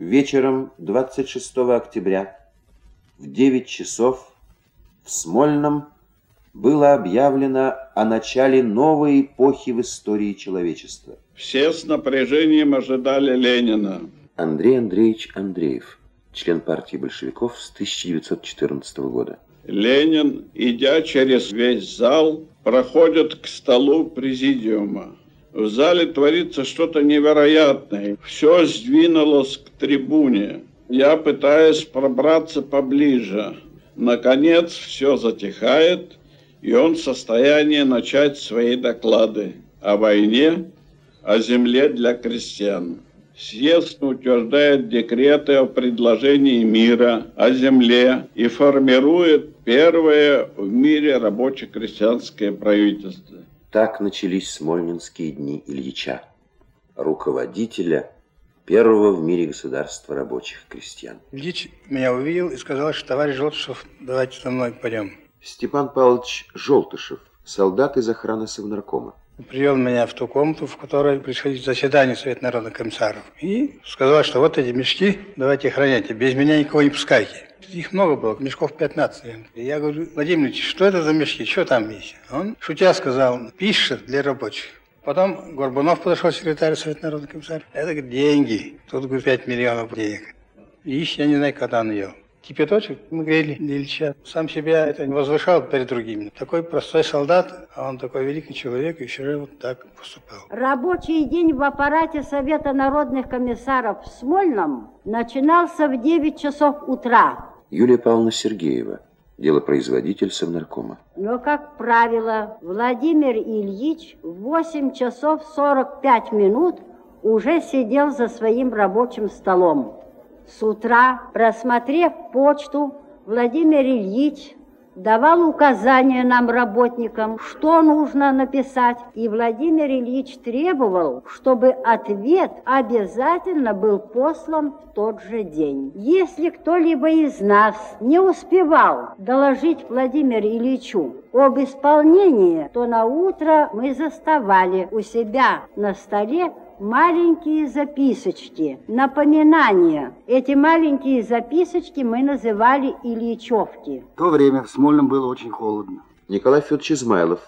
Вечером 26 октября в 9 часов в Смольном было объявлено о начале новой эпохи в истории человечества. Все с напряжением ожидали Ленина. Андрей Андреевич Андреев, член партии большевиков с 1914 года. Ленин, идя через весь зал, проходит к столу президиума. В зале творится что-то невероятное. Все сдвинулось к трибуне. Я пытаюсь пробраться поближе. Наконец все затихает, и он в состоянии начать свои доклады о войне, о земле для крестьян. Съезд утверждает декреты о предложении мира, о земле и формирует первое в мире рабоче-крестьянское правительство. Так начались смольнинские дни Ильича, руководителя первого в мире государства рабочих крестьян. Ильич меня увидел и сказал, что товарищ Желтышев, давайте со мной пойдем. Степан Павлович Желтышев, солдат из охраны Совнаркома. Привел меня в ту комнату, в которой происходит заседание Совета народных комиссаров. И сказал, что вот эти мешки, давайте храняйте, без меня никого не пускайте. Их много было, мешков 15. И я говорю, Владимир Ильич, что это за мешки, что там есть? Он, шутя, сказал, пища для рабочих. Потом Горбунов подошел, секретарь Совета народных комиссаров. Это говорит, деньги. Тут, говорит, 5 миллионов денег. И я не знаю, когда он ел. Кипяточек мы грели для Ильича. Сам себя это не возвышал перед другими. Такой простой солдат, а он такой великий человек, и еще вот так поступал. Рабочий день в аппарате Совета народных комиссаров в Смольном начинался в 9 часов утра. Юлия Павловна Сергеева, делопроизводитель Совнаркома. Но, как правило, Владимир Ильич в 8 часов 45 минут уже сидел за своим рабочим столом. С утра, просмотрев почту, Владимир Ильич давал указания нам, работникам, что нужно написать, и Владимир Ильич требовал, чтобы ответ обязательно был послан в тот же день. Если кто-либо из нас не успевал доложить Владимиру Ильичу об исполнении, то на утро мы заставали у себя на столе маленькие записочки, напоминания. Эти маленькие записочки мы называли Ильичевки. В то время в Смольном было очень холодно. Николай Федорович Измайлов,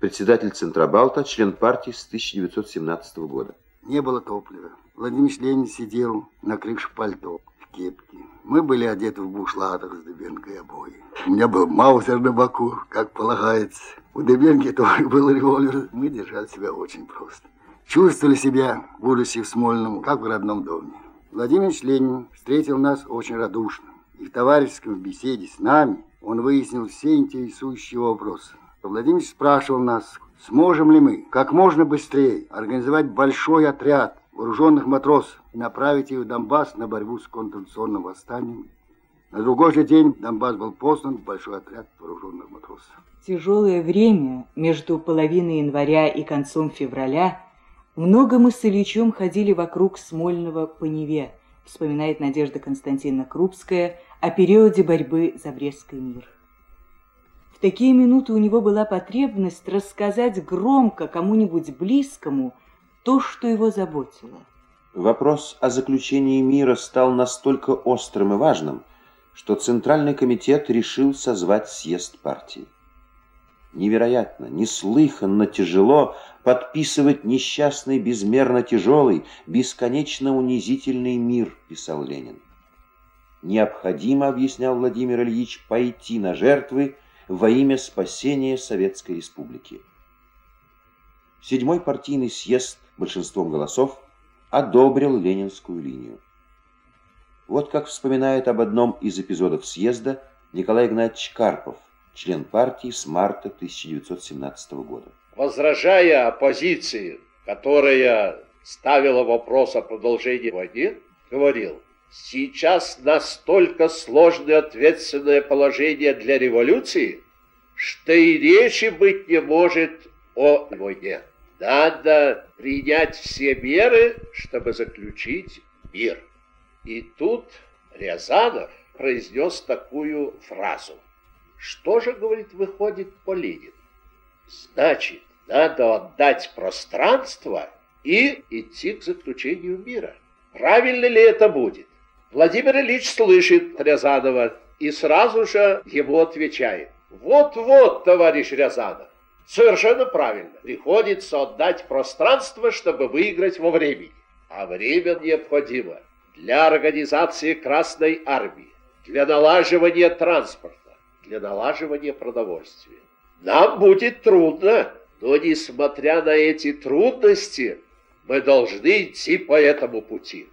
председатель Центробалта, член партии с 1917 года. Не было топлива. Владимир Ленин сидел, накрывши пальто, в кепке. Мы были одеты в бушлатах с дыбенкой обои. У меня был маузер на боку, как полагается. У дыбенки тоже был револьвер. Мы держали себя очень просто. Чувствовали себя, будучи в Смольном, как в родном доме. Владимир Ленин встретил нас очень радушно. И в товарищеском беседе с нами он выяснил все интересующие вопросы. Владимир спрашивал нас, сможем ли мы как можно быстрее организовать большой отряд вооруженных матросов и направить их в Донбасс на борьбу с контрреволюционным восстанием. На другой же день в Донбасс был послан большой отряд вооруженных матросов. Тяжелое время между половиной января и концом февраля много мы с Ильичем ходили вокруг Смольного по Неве, вспоминает Надежда Константиновна Крупская о периоде борьбы за Брестский мир. В такие минуты у него была потребность рассказать громко кому-нибудь близкому то, что его заботило. Вопрос о заключении мира стал настолько острым и важным, что Центральный комитет решил созвать съезд партии. Невероятно, неслыханно тяжело подписывать несчастный, безмерно тяжелый, бесконечно унизительный мир, писал Ленин. Необходимо, объяснял Владимир Ильич, пойти на жертвы во имя спасения Советской Республики. Седьмой партийный съезд большинством голосов одобрил ленинскую линию. Вот как вспоминает об одном из эпизодов съезда Николай Игнатьевич Карпов, член партии с марта 1917 года. Возражая оппозиции, которая ставила вопрос о продолжении войны, говорил, сейчас настолько сложное ответственное положение для революции, что и речи быть не может о войне. Надо принять все меры, чтобы заключить мир. И тут Рязанов произнес такую фразу. Что же, говорит, выходит по Ленину? Значит, надо отдать пространство и идти к заключению мира. Правильно ли это будет? Владимир Ильич слышит Рязанова и сразу же ему отвечает. Вот-вот, товарищ Рязанов, совершенно правильно. Приходится отдать пространство, чтобы выиграть во времени. А время необходимо для организации Красной Армии, для налаживания транспорта, для налаживания продовольствия. Нам будет трудно, но несмотря на эти трудности, мы должны идти по этому пути.